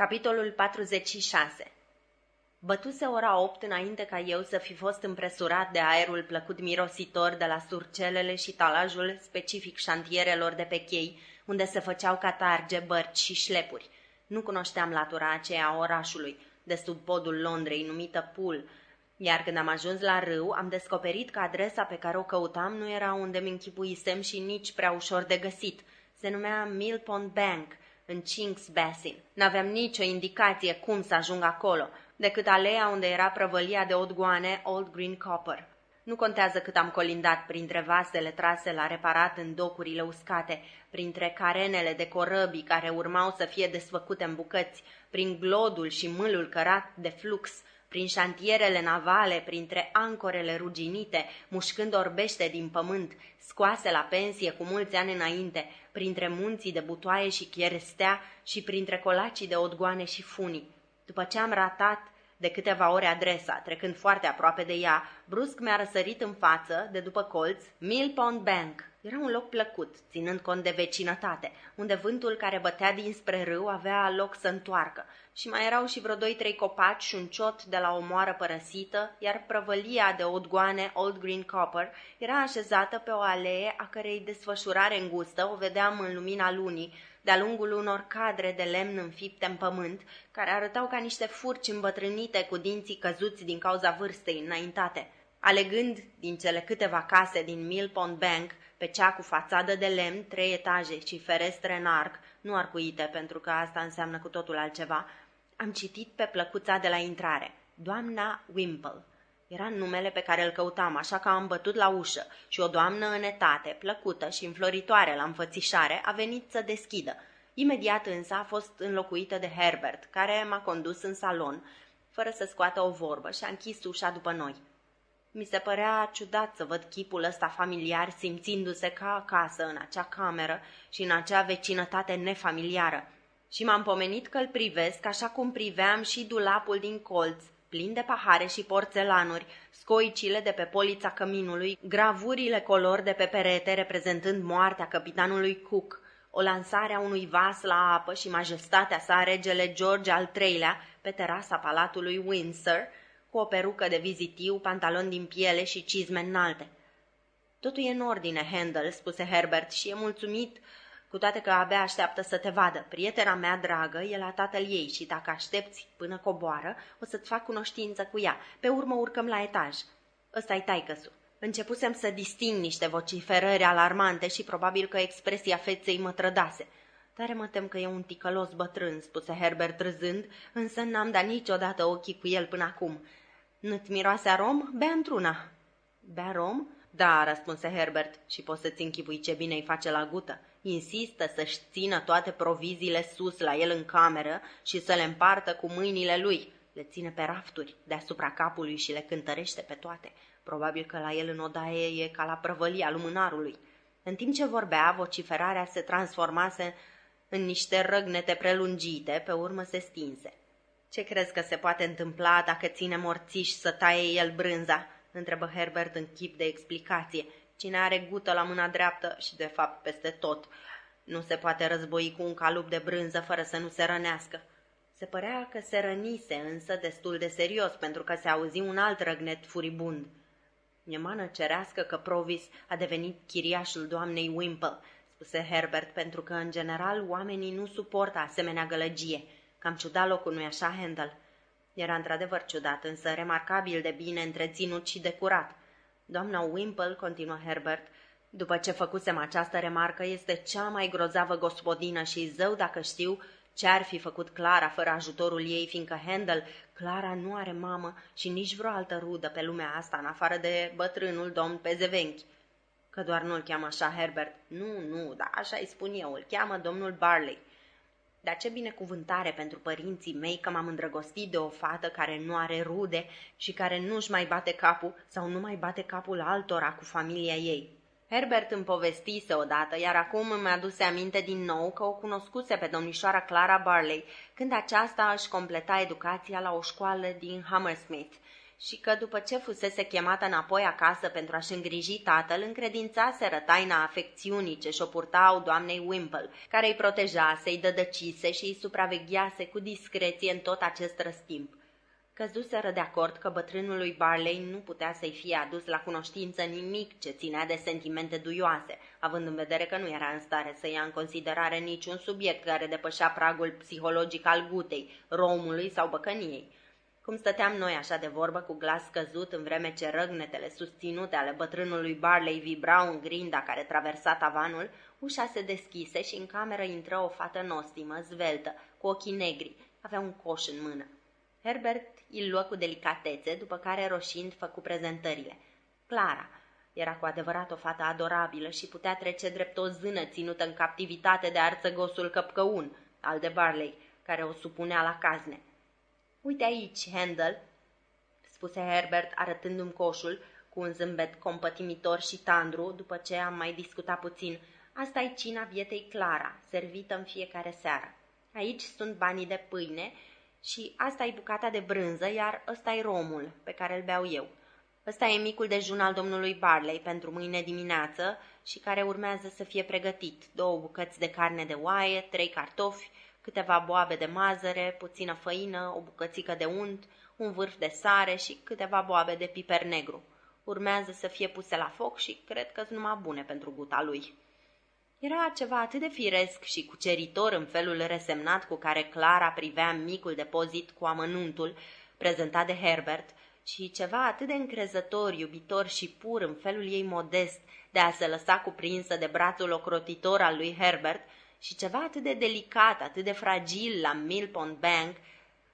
Capitolul 46 Bătuse ora opt înainte ca eu să fi fost împresurat de aerul plăcut mirositor de la surcelele și talajul specific șantierelor de pe chei, unde se făceau catarge, bărci și șlepuri. Nu cunoșteam latura aceea a orașului, de sub podul Londrei, numită Pool, iar când am ajuns la râu, am descoperit că adresa pe care o căutam nu era unde mi închipuisem și nici prea ușor de găsit. Se numea Millpond Bank, în Chinks Basin. N-aveam nicio indicație cum să ajung acolo, decât aleea unde era prăvălia de odgoane Old Green Copper. Nu contează cât am colindat printre vasele trase la reparat în docurile uscate, printre carenele de corăbii care urmau să fie desfăcute în bucăți, prin glodul și mâlul cărat de flux, prin șantierele navale, printre ancorele ruginite, mușcând orbește din pământ, scoase la pensie cu mulți ani înainte, printre munții de butoaie și chierestea și printre colacii de odgoane și funii. După ce am ratat de câteva ore adresa, trecând foarte aproape de ea, brusc mi-a răsărit în față, de după colț, Mill Pond Bank. Era un loc plăcut, ținând cont de vecinătate, unde vântul care bătea dinspre râu avea loc să întoarcă. Și mai erau și vreo doi-trei copaci și un ciot de la o moară părăsită, iar prăvălia de odgoane Old Green Copper era așezată pe o alee a cărei desfășurare îngustă o vedeam în lumina lunii, de-a lungul unor cadre de lemn înfipte în pământ, care arătau ca niște furci îmbătrânite cu dinții căzuți din cauza vârstei înaintate. Alegând din cele câteva case din Mill Pond Bank, pe cea cu fațadă de lemn, trei etaje și ferestre în arc, nu arcuite, pentru că asta înseamnă cu totul altceva, am citit pe plăcuța de la intrare, doamna Wimple. Era numele pe care îl căutam, așa că am bătut la ușă și o doamnă în etate, plăcută și înfloritoare la înfățișare, a venit să deschidă. Imediat însă a fost înlocuită de Herbert, care m-a condus în salon, fără să scoată o vorbă și a închis ușa după noi. Mi se părea ciudat să văd chipul ăsta familiar simțindu-se ca acasă în acea cameră și în acea vecinătate nefamiliară. Și m-am pomenit că îl privesc așa cum priveam și dulapul din colț, plin de pahare și porțelanuri, scoicile de pe polița căminului, gravurile color de pe perete reprezentând moartea capitanului Cook, o lansare a unui vas la apă și majestatea sa regele George al III-lea pe terasa palatului Windsor, cu o perucă de vizitiu, pantaloni din piele și cizme înalte. Totul e în ordine, Handel, spuse Herbert, și e mulțumit cu toate că abia așteaptă să te vadă. Prietena mea dragă e la tatăl ei și dacă aștepți până coboară, o să-ți fac cunoștință cu ea. Pe urmă urcăm la etaj. Ăsta-i taicăsul. Începusem să disting niște vociferări alarmante și probabil că expresia feței mă trădase. Tare mă tem că e un ticălos bătrân, spuse Herbert râzând, însă n-am dat niciodată ochii cu el până acum. Nu-ți miroase arom? Bea într-una. Bea rom? Da, răspunse Herbert, și poți să-ți închipui ce bine îi face la gută. Insistă să-și țină toate proviziile sus la el în cameră și să le împartă cu mâinile lui. Le ține pe rafturi deasupra capului și le cântărește pe toate. Probabil că la el în odaie e ca la prăvălia lumânarului. În timp ce vorbea, vociferarea se transformase în niște răgnete prelungite, pe urmă se stinse. Ce crezi că se poate întâmpla dacă ține morțiș să taie el brânza?" întrebă Herbert în chip de explicație. Cine are gută la mâna dreaptă și, de fapt, peste tot, nu se poate război cu un calup de brânză fără să nu se rănească. Se părea că se rănise, însă destul de serios, pentru că se auzi un alt răgnet furibund. E mană cerească că Provis a devenit chiriașul doamnei Wimple, spuse Herbert, pentru că, în general, oamenii nu suportă asemenea gălăgie. Cam ciudat locul, nu-i așa, Handel? Era într-adevăr ciudat, însă remarcabil de bine întreținut și de curat. Doamna Wimple, continuă Herbert, după ce făcusem această remarcă, este cea mai grozavă gospodină și zău dacă știu ce ar fi făcut Clara fără ajutorul ei, fiindcă Handel, Clara nu are mamă și nici vreo altă rudă pe lumea asta, în afară de bătrânul domn Pezevenchi. Că doar nu-l cheamă așa Herbert. Nu, nu, dar așa îi spun eu, îl cheamă domnul Barley. Dar ce binecuvântare pentru părinții mei că m-am îndrăgostit de o fată care nu are rude și care nu-și mai bate capul sau nu mai bate capul altora cu familia ei. Herbert îmi povestise odată, iar acum îmi aduse aminte din nou că o cunoscuse pe domnișoara Clara Barley, când aceasta își completa educația la o școală din Hammersmith și că după ce fusese chemată înapoi acasă pentru a-și îngriji tatăl, încredințaseră taina afecțiunii ce și-o purtau doamnei Wimple, care îi protejase, îi dădăcise și îi supraveghease cu discreție în tot acest răstimp. Căzuseră de acord că bătrânului Barley nu putea să-i fie adus la cunoștință nimic ce ținea de sentimente duioase, având în vedere că nu era în stare să ia în considerare niciun subiect care depășea pragul psihologic al gutei, romului sau băcăniei. Cum stăteam noi așa de vorbă cu glas scăzut în vreme ce răgnetele susținute ale bătrânului Barley vibrau în grinda care traversa tavanul, ușa se deschise și în cameră intră o fată nostimă, zveltă, cu ochii negri. Avea un coș în mână. Herbert îl luă cu delicatețe, după care roșind făcu prezentările. Clara era cu adevărat o fată adorabilă și putea trece drept o zână ținută în captivitate de arțăgosul căpcăun, al de Barley, care o supunea la cazne. Uite aici, Handel, spuse Herbert arătându-mi coșul cu un zâmbet compătimitor și tandru, după ce am mai discutat puțin. Asta e cina vietei Clara, servită în fiecare seară. Aici sunt banii de pâine și asta e bucata de brânză, iar ăsta e romul pe care îl beau eu. Ăsta e micul dejun al domnului Barley pentru mâine dimineață și care urmează să fie pregătit. Două bucăți de carne de oaie, trei cartofi, câteva boabe de mazăre, puțină făină, o bucățică de unt, un vârf de sare și câteva boabe de piper negru. Urmează să fie puse la foc și cred că sunt numai bune pentru guta lui. Era ceva atât de firesc și cuceritor în felul resemnat cu care Clara privea micul depozit cu amănuntul prezentat de Herbert și ceva atât de încrezător, iubitor și pur în felul ei modest de a se lăsa cuprinsă de brațul ocrotitor al lui Herbert și ceva atât de delicat, atât de fragil la Millpond Bank,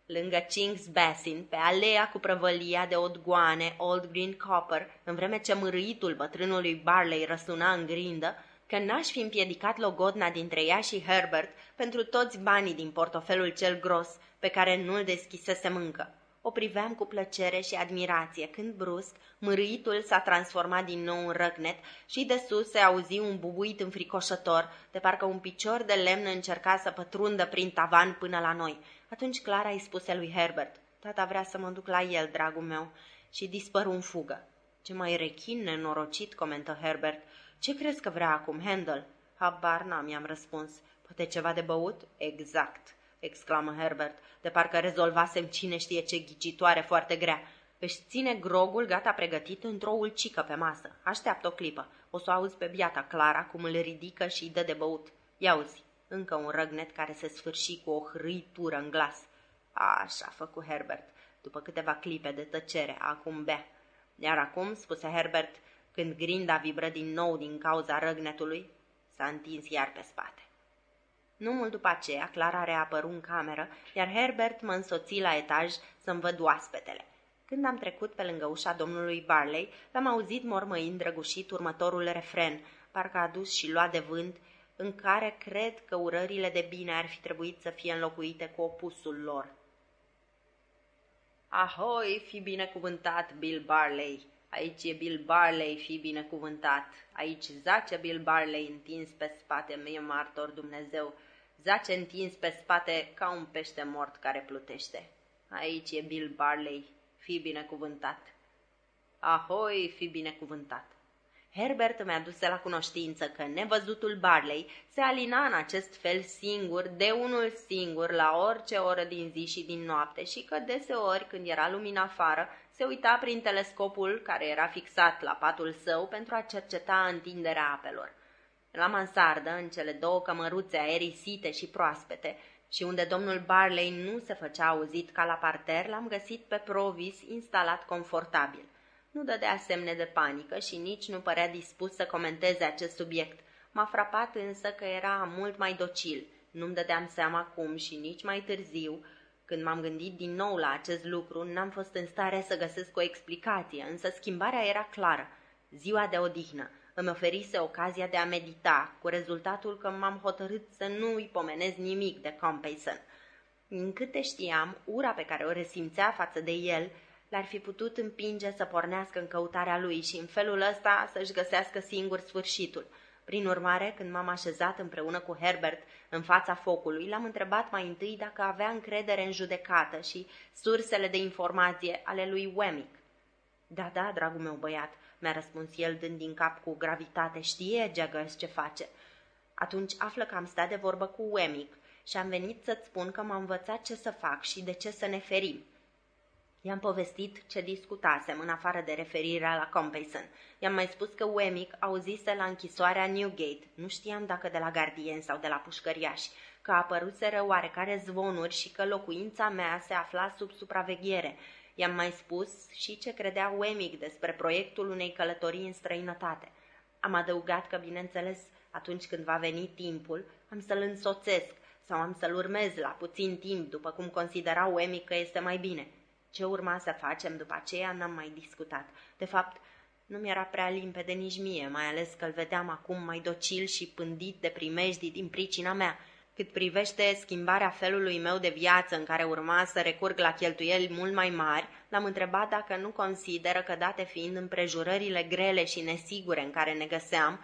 lângă King's Basin, pe alea cu prăvălia de odgoane Old Green Copper, în vreme ce mârâitul bătrânului Barley răsuna în grindă, că n-aș fi împiedicat logodna dintre ea și Herbert pentru toți banii din portofelul cel gros pe care nu-l deschisese încă. O priveam cu plăcere și admirație, când brusc, mârâitul s-a transformat din nou în răgnet și de sus se auzi un bubuit înfricoșător, de parcă un picior de lemn încerca să pătrundă prin tavan până la noi. Atunci Clara îi spuse lui Herbert, tata vrea să mă duc la el, dragul meu, și dispăru în fugă. Ce mai rechin nenorocit, comentă Herbert. Ce crezi că vrea acum, Handel? Habar n-am, i-am răspuns. Poate ceva de băut? Exact, exclamă Herbert, de parcă rezolvasem cine știe ce ghicitoare foarte grea. Își ține grogul gata pregătit într-o ulcică pe masă. Așteaptă o clipă. O să o auzi pe biata Clara cum îl ridică și îi dă de băut. Ia uzi, încă un răgnet care se sfârși cu o hrâitură în glas. Așa a făcut Herbert, după câteva clipe de tăcere, acum bea. Iar acum, spuse Herbert, când grinda vibră din nou din cauza răgnetului, s-a întins iar pe spate. Nu mult după aceea, Clara reapăru în cameră, iar Herbert mă însoți la etaj să-mi văd oaspetele. Când am trecut pe lângă ușa domnului Barley, l-am auzit mormăind drăgușit următorul refren, parcă adus și luat de vânt, în care cred că urările de bine ar fi trebuit să fie înlocuite cu opusul lor. Ahoi, fi binecuvântat, Bill Barley! Aici e Bill Barley, fi binecuvântat. Aici zace Bill Barley întins pe spate, mie martor Dumnezeu. Zace întins pe spate ca un pește mort care plutește. Aici e Bill Barley, fi binecuvântat. Ahoi, fi binecuvântat. Herbert mi-a dus la cunoștință că nevăzutul Barley se alina în acest fel singur, de unul singur, la orice oră din zi și din noapte și că deseori, când era lumina afară, se uita prin telescopul care era fixat la patul său pentru a cerceta întinderea apelor. La mansardă, în cele două cămăruțe aerisite și proaspete, și unde domnul Barley nu se făcea auzit ca la parter, l-am găsit pe Provis instalat confortabil. Nu dădea semne de panică și nici nu părea dispus să comenteze acest subiect. M-a frapat însă că era mult mai docil. Nu-mi dădeam seama cum și nici mai târziu, când m-am gândit din nou la acest lucru, n-am fost în stare să găsesc o explicație, însă schimbarea era clară. Ziua de odihnă îmi oferise ocazia de a medita, cu rezultatul că m-am hotărât să nu îi pomenez nimic de Compeyson. Din câte știam, ura pe care o resimțea față de el l-ar fi putut împinge să pornească în căutarea lui și în felul ăsta să-și găsească singur sfârșitul. Prin urmare, când m-am așezat împreună cu Herbert în fața focului, l-am întrebat mai întâi dacă avea încredere în judecată și sursele de informație ale lui Wemmick. Da, da, dragul meu băiat, mi-a răspuns el dând din cap cu gravitate, știe Jaggers ce face. Atunci află că am stat de vorbă cu Wemmick și am venit să-ți spun că m-a învățat ce să fac și de ce să ne ferim. I-am povestit ce discutasem în afară de referirea la Compeyson. I-am mai spus că Wemmick auzise la închisoarea Newgate, nu știam dacă de la gardien sau de la pușcăriași, că apăruseră oarecare zvonuri și că locuința mea se afla sub supraveghere. I-am mai spus și ce credea Wemmick despre proiectul unei călătorii în străinătate. Am adăugat că, bineînțeles, atunci când va veni timpul, am să-l însoțesc sau am să-l urmez la puțin timp, după cum considera Wemmick că este mai bine. Ce urma să facem după aceea n-am mai discutat. De fapt, nu mi-era prea limpede nici mie, mai ales că îl vedeam acum mai docil și pândit de primejdii din pricina mea. Cât privește schimbarea felului meu de viață în care urma să recurg la cheltuieli mult mai mari, l-am întrebat dacă nu consideră că, date fiind împrejurările grele și nesigure în care ne găseam,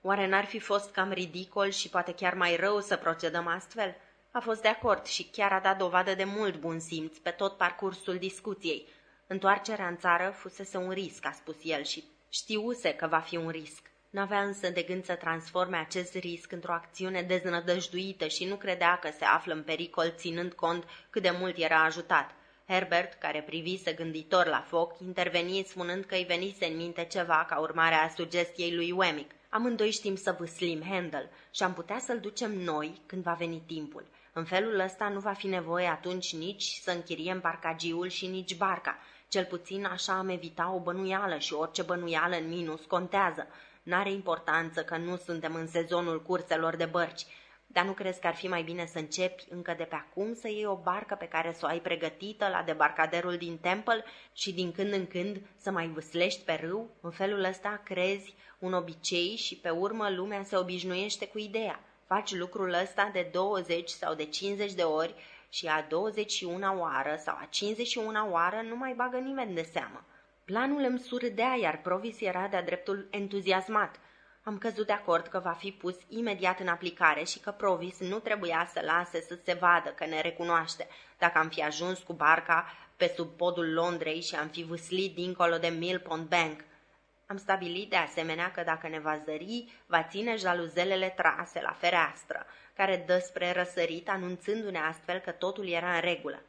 oare n-ar fi fost cam ridicol și poate chiar mai rău să procedăm astfel? A fost de acord și chiar a dat dovadă de mult bun simț pe tot parcursul discuției. Întoarcerea în țară fusese un risc, a spus el, și știuse că va fi un risc. N-avea însă de gând să transforme acest risc într-o acțiune deznădăjduită și nu credea că se află în pericol ținând cont cât de mult era ajutat. Herbert, care privise gânditor la foc, interveni spunând că îi venise în minte ceva ca urmare a sugestiei lui Wemmick. Amândoi știm să vâslim Handel și am putea să-l ducem noi când va veni timpul. În felul ăsta nu va fi nevoie atunci nici să închiriem barcagiul și nici barca. Cel puțin așa am evita o bănuială și orice bănuială în minus contează. N-are importanță că nu suntem în sezonul curselor de bărci, dar nu crezi că ar fi mai bine să începi încă de pe acum să iei o barcă pe care să o ai pregătită la debarcaderul din Temple și din când în când să mai vâslești pe râu? În felul ăsta crezi un obicei și pe urmă lumea se obișnuiește cu ideea. Faci lucrul ăsta de 20 sau de 50 de ori și a 21 oară sau a 51 oară nu mai bagă nimeni de seamă. Planul îmi surdea, iar Provis era de-a dreptul entuziasmat. Am căzut de acord că va fi pus imediat în aplicare și că Provis nu trebuia să lase să se vadă că ne recunoaște. Dacă am fi ajuns cu barca pe sub podul Londrei și am fi vâslit dincolo de Millpond Bank – am stabilit de asemenea că dacă ne va zări, va ține jaluzelele trase la fereastră, care dă spre răsărit, anunțându-ne astfel că totul era în regulă.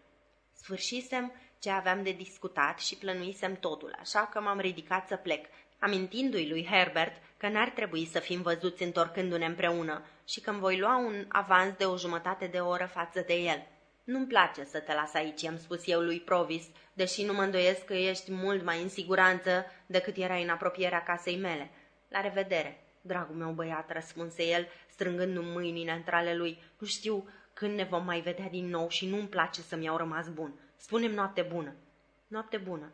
Sfârșisem ce aveam de discutat și plănuisem totul, așa că m-am ridicat să plec, amintindu-i lui Herbert că n-ar trebui să fim văzuți întorcându-ne împreună și că îmi voi lua un avans de o jumătate de oră față de el. Nu-mi place să te las aici, i-am spus eu lui Provis, deși nu mă îndoiesc că ești mult mai în siguranță decât erai în apropierea casei mele. La revedere, dragul meu băiat, răspunse el, strângându-mi mâinile între ale lui. Nu știu când ne vom mai vedea din nou și nu-mi place să-mi iau rămas bun. Spunem noapte bună. Noapte bună.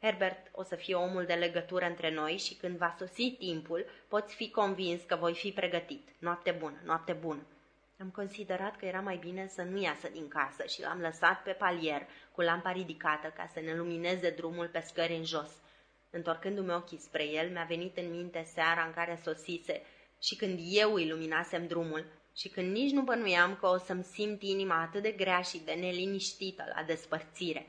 Herbert o să fie omul de legătură între noi și când va sosi timpul, poți fi convins că voi fi pregătit. Noapte bună, noapte bună. Am considerat că era mai bine să nu iasă din casă și l-am lăsat pe palier cu lampa ridicată ca să ne lumineze drumul pe scări în jos. Întorcându-mi ochii spre el, mi-a venit în minte seara în care sosise și când eu îi luminasem drumul și când nici nu bănuiam că o să-mi simt inima atât de grea și de neliniștită la despărțire.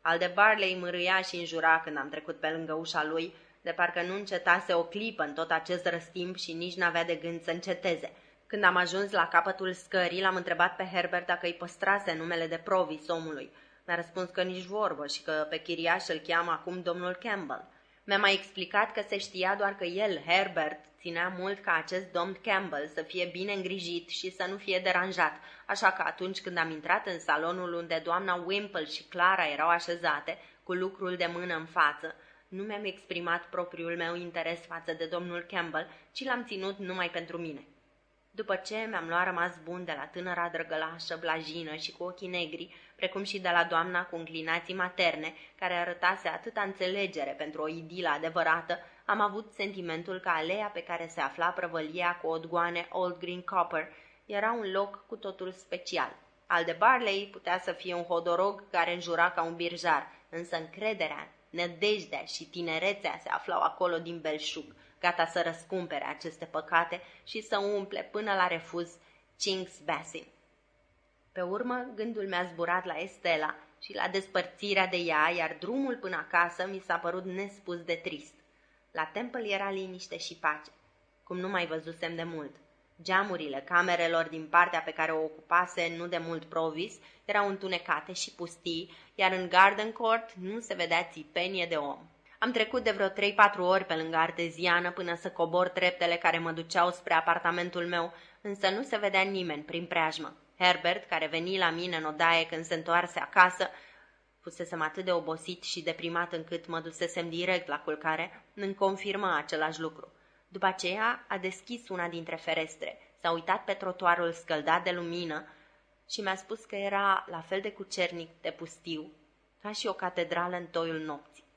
Al de Barley mărâia și înjura când am trecut pe lângă ușa lui, de parcă nu încetase o clipă în tot acest răstimp și nici n-avea de gând să înceteze – când am ajuns la capătul scării, l-am întrebat pe Herbert dacă îi păstrase numele de provis omului. Mi-a răspuns că nici vorbă și că pe chiriaș îl cheamă acum domnul Campbell. Mi-a mai explicat că se știa doar că el, Herbert, ținea mult ca acest domn Campbell să fie bine îngrijit și să nu fie deranjat, așa că atunci când am intrat în salonul unde doamna Wimple și Clara erau așezate, cu lucrul de mână în față, nu mi-am exprimat propriul meu interes față de domnul Campbell, ci l-am ținut numai pentru mine. După ce mi-am luat rămas bun de la tânăra drăgălașă, blajină și cu ochii negri, precum și de la doamna cu înclinații materne, care arătase atâta înțelegere pentru o idilă adevărată, am avut sentimentul că aleea pe care se afla prăvălia cu odgoane Old Green Copper era un loc cu totul special. Al de Barley putea să fie un hodorog care înjura ca un birjar, însă încrederea, nădejdea și tinerețea se aflau acolo din belșug – gata să răscumpere aceste păcate și să umple până la refuz Chinks Basin. Pe urmă, gândul mi-a zburat la Estela, și la despărțirea de ea, iar drumul până acasă mi s-a părut nespus de trist. La Temple era liniște și pace, cum nu mai văzusem de mult. Geamurile camerelor din partea pe care o ocupase nu de mult provis erau întunecate și pustii, iar în Garden Court nu se vedea țipenie de om. Am trecut de vreo 3-4 ori pe lângă arteziană până să cobor treptele care mă duceau spre apartamentul meu, însă nu se vedea nimeni prin preajmă. Herbert, care veni la mine în odaie când se întoarse acasă, fusesem atât de obosit și deprimat încât mă dusesem direct la culcare, îmi confirma același lucru. După aceea a deschis una dintre ferestre, s-a uitat pe trotuarul scăldat de lumină și mi-a spus că era la fel de cucernic de pustiu ca și o catedrală în toiul nopții.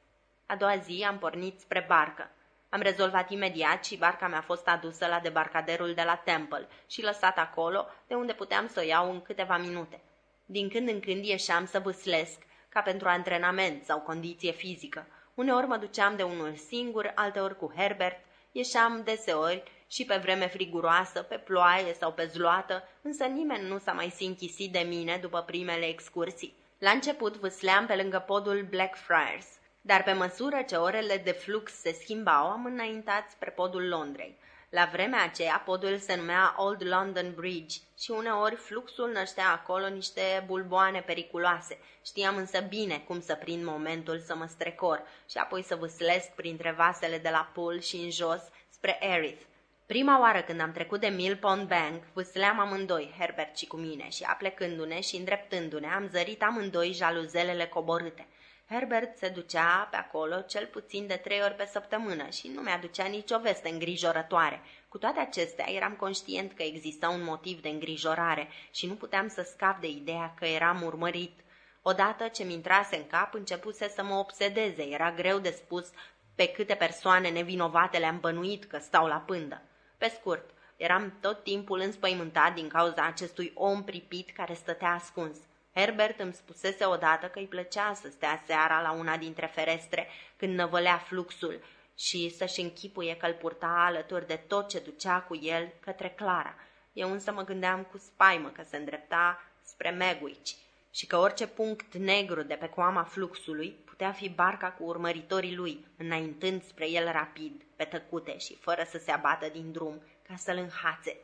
A doua zi am pornit spre barcă. Am rezolvat imediat și barca mi-a fost adusă la debarcaderul de la Temple și lăsat acolo, de unde puteam să o iau în câteva minute. Din când în când ieșeam să vâslesc, ca pentru antrenament sau condiție fizică. Uneori mă duceam de unul singur, alteori cu Herbert, ieșeam deseori și pe vreme friguroasă, pe ploaie sau pe zloată, însă nimeni nu s-a mai sinchisit de mine după primele excursii. La început vâsleam pe lângă podul Blackfriars, dar pe măsură ce orele de flux se schimbau, am înaintat spre podul Londrei. La vremea aceea, podul se numea Old London Bridge și uneori fluxul năștea acolo niște bulboane periculoase. Știam însă bine cum să prind momentul să mă strecor și apoi să vâslesc printre vasele de la Pool și în jos spre Erith. Prima oară când am trecut de Mill Pond Bank, vâsleam amândoi, Herbert și cu mine, și aplecându-ne și îndreptându-ne, am zărit amândoi jaluzelele coborâte. Herbert se ducea pe acolo cel puțin de trei ori pe săptămână și nu mi-aducea nicio veste îngrijorătoare. Cu toate acestea, eram conștient că exista un motiv de îngrijorare și nu puteam să scap de ideea că eram urmărit. Odată ce mi intrase în cap, începuse să mă obsedeze. Era greu de spus pe câte persoane nevinovate le-am bănuit că stau la pândă. Pe scurt, eram tot timpul înspăimântat din cauza acestui om pripit care stătea ascuns. Herbert îmi spusese odată că îi plăcea să stea seara la una dintre ferestre când năvălea fluxul și să-și închipuie că îl purta alături de tot ce ducea cu el către Clara. Eu însă mă gândeam cu spaimă că se îndrepta spre Megwitch și că orice punct negru de pe coama fluxului putea fi barca cu urmăritorii lui, înaintând spre el rapid, pe tăcute și fără să se abată din drum, ca să-l înhațe.